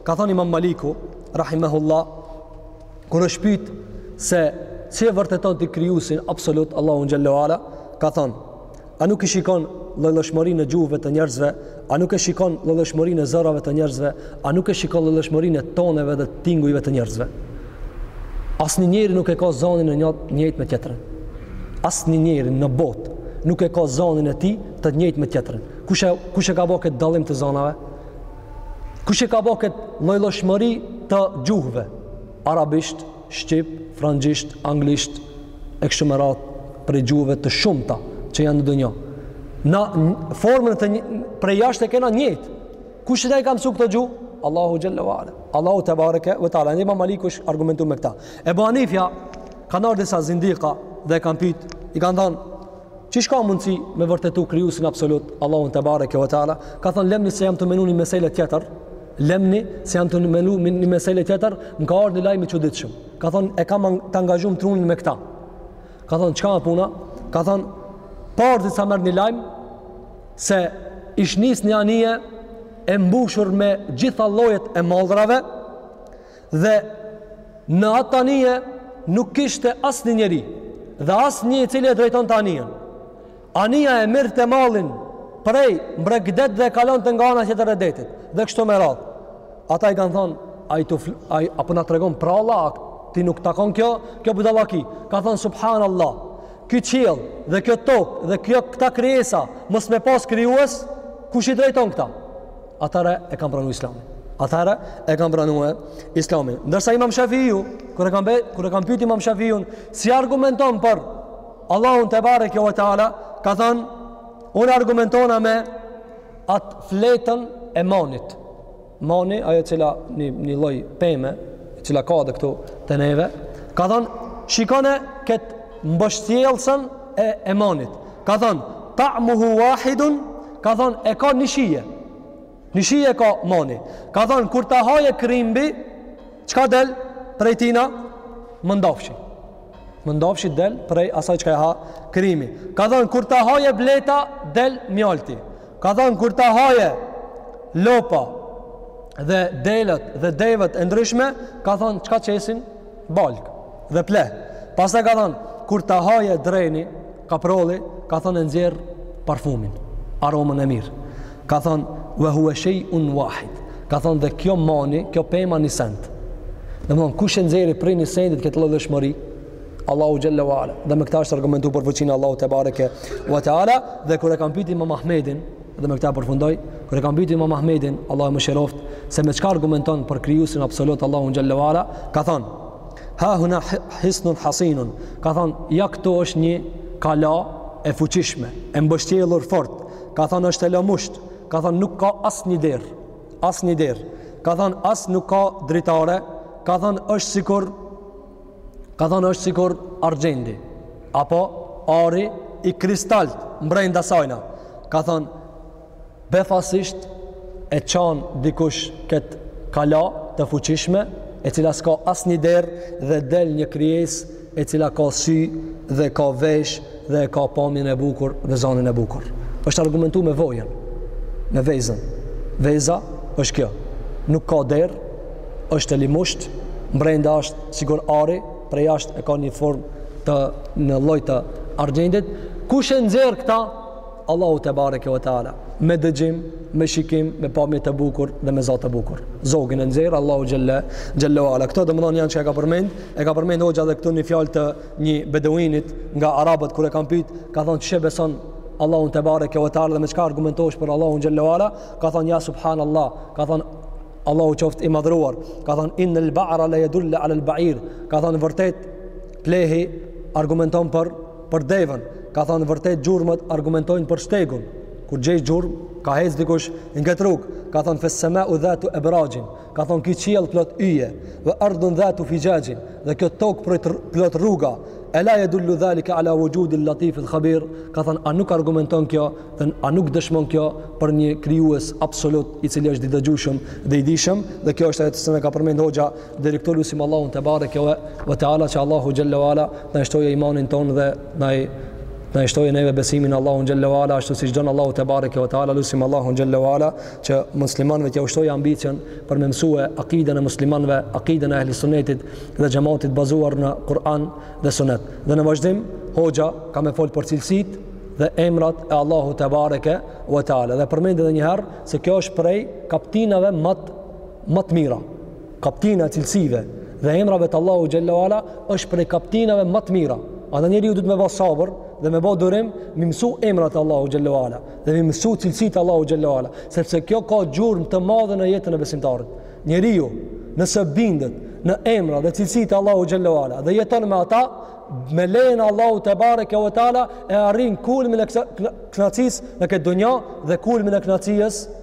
ka thënë Imam Maliku rahimahullah kur është pyet se si e vërteton ti krijuesin absolut Allahu xhelle ve ala, ka thënë A nuk e shikon llojllojshmërinë e gjuhëve të njerëzve? A nuk e shikon llojllojshmërinë e zërave të njerëzve? A nuk e shikon llojllojshmërinë e toneve dhe tingujve të njerëzve? Asnjë njeri nuk e ka zonin e njëjtë me tjetrin. Asnjë njeri në botë nuk e ka zonin e tij të njëjtë me tjetrin. Kush e, kush e ka bo këtë dallim të zonave? Kush e ka bo këtë llojllojshmëri të gjuhëve? Arabisht, shqip, frëngjisht, anglisht e kështu me radhë prej gjuhëve të shumta që janë në dunja. Na formën të një, prej jashtë e kena njëjtë. Kush na i ka mësu këto gjuhë? Allahu xhelle ve ala. Allahu tebareke ve taala. Edhe Imam Maliku është argumentuar me këtë. Ebu Hanifja, kanë ardhur disa zindika dhe e kanë pyet, i kanë thënë Qysh ka mundësi me vërtetu krijusin absolut, Allahun tebareke ve teala, ka thonë lemni se jam tu menu një mesele tjetër, lemni se jam tu menu një mesele tjetër, më ka ardhë një lajm i çuditshëm. Ka thonë, e kam të angazhum trunin me këta. Ka thonë, çka a puna? Ka thonë, posa mora një lajm, se ish nis një anije e mbushur me gjitha llojet e mallrave, Dhe në atë anije nuk kishte asnjë njeri dhe asnjë i cili e drejtonte anijen. Anija e merrte mallin prej bregdetit dhe e kalonte nga ana tjetër e detit dhe kështu me radhë. Ata i kanë thonë, a i të fl... a i apo na tregon pralla, a ty nuk të takon kjo, kjo budallaki. Ka thonë subhanallah. Ky qiell dhe kjo tokë dhe kjo këta krijesa mos me pas krijues, kush i drejton këta? Atëra e kanë pranuar Islamin. Atëra e kanë pranuar Islamin. Ndërsa Imam Shafiu, kur e kanë bë, kur e kanë pyetur Imam Shafiun, si argumenton për Allahun te bareke ve teala, ka thënë, unë argumentona me atë fletën e manit. Mani, ajo cila një, një lloj peme, cila ka edhe këtu te neve, ka thënë, shikone këtë mbështjellësen e, e manit. Ka thënë, ta'muhu wahidun Ka thonë, e ka një shije. Një shije ka mani. Ka thonë, kur ta haje krimbi, çka del prej tina? Mëndafshi. Mëndafshi del prej asaj çka e ha krimi. Ka thonë, kur ta haje bleta, del mjalti. Ka thonë, kur ta haje lopa dhe delet dhe devet e ndryshme, ka thonë, çka qesin? Balgë dhe pleh. Pastaj ka thonë, kur ta haje dreni, Kaprolli ka thënë e nxjerr parfumin, aromën e mirë. Ka thënë wa huwa shay'un wahid. Ka thënë dhe kjo mani, kjo pema ni send. Domthon kush e nxjerr prej ni sendit këtë llojllojshmëri? Allahu xhalla wa ala. Dhe me këtë është argumentu për fuqinë e Allahut te bareke wa taala dhe kur e kanë pyetur Imam Ahmedin, dhe me këtë përfundoj, kur e kanë pyetur Imam Ahmedin, Allahu mëshiroftë, se me çka argumenton për krijuesin absolut Allahu xhalla wa ala, ka thënë Ha huna hisnun hasinun, ka thonë, ja këtu është një kala e fuqishme, e mbështjellur fort, ka thonë është e lëmusht, ka thonë nuk ka asnjë derë, asnjë derë, ka thonë as nuk ka dritare, ka thonë është sikur, ka thonë është sikur argjendi, apo ari i kristalt, mbrenda sajna, ka thonë, befasisht e çan dikush kët kala të fuqishme e cila s'ka asnjë derë dhe del një krijesë e cila ka sy dhe ka veshë dhe e ka pamjen e bukur dhe zanin e bukur. Është argumentuar me vojën, me vezën. Veza është kjo. Nuk ka derë, është e lëmusht, mbrenda është sikur ari, prej jashtë e ka një formë të ni lloj të argjendit. Kush e nxjerr këta? Allahu te bareke ve teala me dëgjim, me shikim, me pamje të bukur dhe me za të bukur. Zogin e nxjerr Allahu xhelle xhelle ala. Këto domthon janë çka ka përmend, e ka përmend hoxha edhe këtu një fjalë të një beduinit nga arabët kur e kanë pyet, ka thonë qysh e beson Allahun te bareke ve teala dhe me çka argumenton për Allahu xhelle ala, ka thonë ja subhanallah, ka thonë Allahu qoftë i madhruar, ka thonë inel ba'ra la yadullu alal ba'ir, ka thonë vërtet Plehi argumenton për për devën, ka thënë vërtet gjurmët argumentojnë për shtegun. Kur gjen gjurm, ka hec dikush në këtë rrugë, ka thënë fe semaun dhatu ebraxhin, ka thënë ky qiell plot yje, dhe erdun dhatu fixhaxhin, dhe kjo tokë përplot rruga, e la jedullu dhalike ala vuxhudil latifil khabir, ka thënë a nuk argumenton kjo, dhe a nuk dëshmon kjo për një krijues absolut i cili është i dëgjushëm dhe i dishëm, dhe kjo është ajo se çka përmend hoxha, Deri këtu lusim Allahun tebareke ve teala që Allahu xhallahu ala t'na shtojë imanin ton dhe t'na shtojë neve besimin n'Allahun xhallahu ala ashtu si don Allahu tebareke ve teala lusim Allahun xhallahu ala që muslimanëve t'ju shtojë ambicion për me mësue akiden e muslimanëve akiden e ehli sunnetit dhe xhematit bazuar në Kur'an dhe Sunet dhe në vazhdim hoxha ka me fol për cilësit dhe emrat e Allahu tebareke ve teala dhe përmend edhe një herë se kjo është prej kaptinave ma të mira kaptina e cilësive dhe emrave të Allahu xhallahu ala është prej kaptinave ma të mira. Ata njeriu duhet me ba sabër dhe me ba durim, me mësu emrat e Allahu xhallahu ala dhe m'i mësu cilësitë e Allahu xhallahu ala, sepse kjo ka gjurmë të madhe në jetën e besimtarit. Njeriu nëse bindet në emra dhe cilësitë e Allahu xhallahu ala dhe jeton me ata, me lejen e Allahu tebareke ve teala e arrin kulmin e knaqsisë në këtë dunja dhe kulmin e knaqsisë